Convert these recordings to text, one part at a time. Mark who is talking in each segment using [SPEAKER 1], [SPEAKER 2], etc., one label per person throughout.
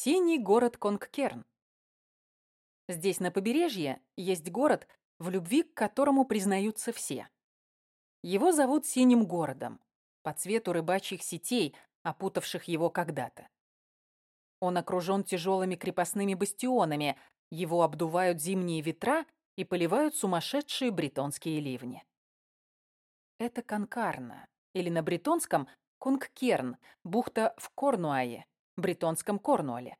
[SPEAKER 1] Синий город Конгкерн. Здесь, на побережье, есть город, в любви к которому признаются все. Его зовут Синим городом, по цвету рыбачьих сетей, опутавших его когда-то. Он окружен тяжелыми крепостными бастионами, его обдувают зимние ветра и поливают сумасшедшие бретонские ливни. Это Конкарна, или на бретонском Кунгкерн, бухта в Корнуае, бретонском Корнуоле.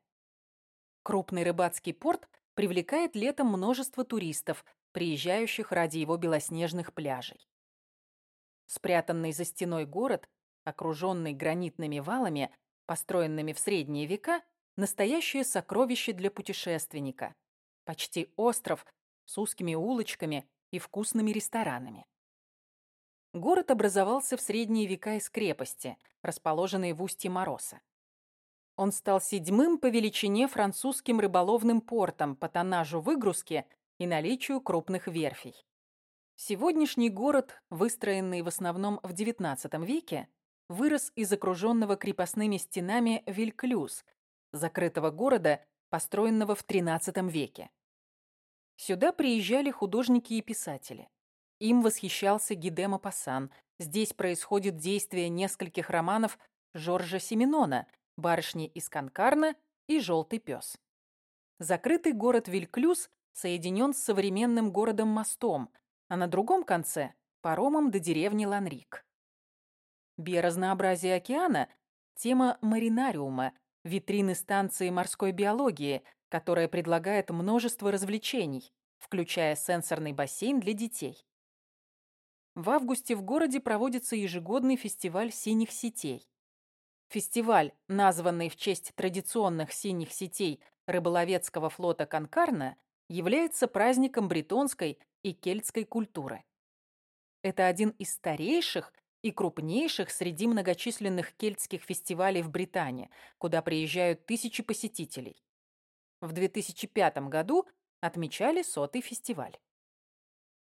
[SPEAKER 1] Крупный рыбацкий порт привлекает летом множество туристов, приезжающих ради его белоснежных пляжей. Спрятанный за стеной город, окруженный гранитными валами, построенными в средние века, настоящее сокровище для путешественника. Почти остров с узкими улочками и вкусными ресторанами. Город образовался в средние века из крепости, расположенной в устье Мороса. Он стал седьмым по величине французским рыболовным портом по тоннажу выгрузки и наличию крупных верфей. Сегодняшний город, выстроенный в основном в XIX веке, вырос из окруженного крепостными стенами Вильклюз, закрытого города, построенного в XIII веке. Сюда приезжали художники и писатели. Им восхищался Гидема Пассан. Здесь происходит действие нескольких романов Жоржа Семенона «Барышни из Конкарна» и «Желтый пес». Закрытый город Вильклюз соединен с современным городом-мостом, а на другом конце – паромом до деревни Ланрик. Биоразнообразие океана – тема маринариума, витрины станции морской биологии, которая предлагает множество развлечений, включая сенсорный бассейн для детей. В августе в городе проводится ежегодный фестиваль синих сетей. Фестиваль, названный в честь традиционных синих сетей рыболовецкого флота Конкарна, является праздником бретонской и кельтской культуры. Это один из старейших и крупнейших среди многочисленных кельтских фестивалей в Британии, куда приезжают тысячи посетителей. В 2005 году отмечали сотый фестиваль.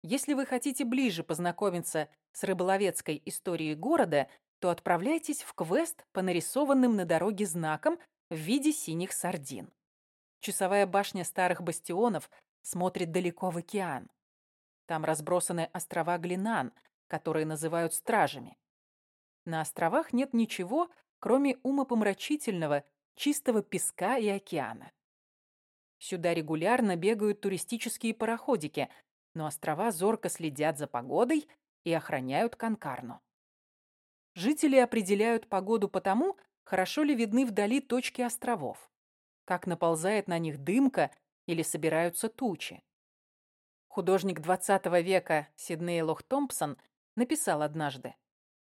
[SPEAKER 1] Если вы хотите ближе познакомиться с рыболовецкой историей города, то отправляйтесь в квест по нарисованным на дороге знакам в виде синих сардин. Часовая башня старых бастионов смотрит далеко в океан. Там разбросаны острова Глинан, которые называют стражами. На островах нет ничего, кроме умопомрачительного, чистого песка и океана. Сюда регулярно бегают туристические пароходики, но острова зорко следят за погодой и охраняют Конкарну. Жители определяют погоду потому, хорошо ли видны вдали точки островов, как наползает на них дымка или собираются тучи. Художник XX века Сидней Лох Томпсон написал однажды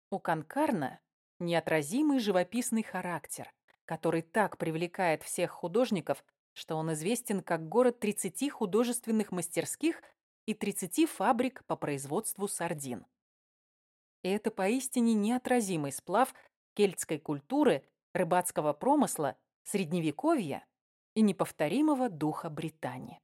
[SPEAKER 1] «У Конкарна неотразимый живописный характер, который так привлекает всех художников, что он известен как город 30 художественных мастерских и 30 фабрик по производству сардин. И это поистине неотразимый сплав кельтской культуры, рыбацкого промысла, средневековья и неповторимого духа Британии.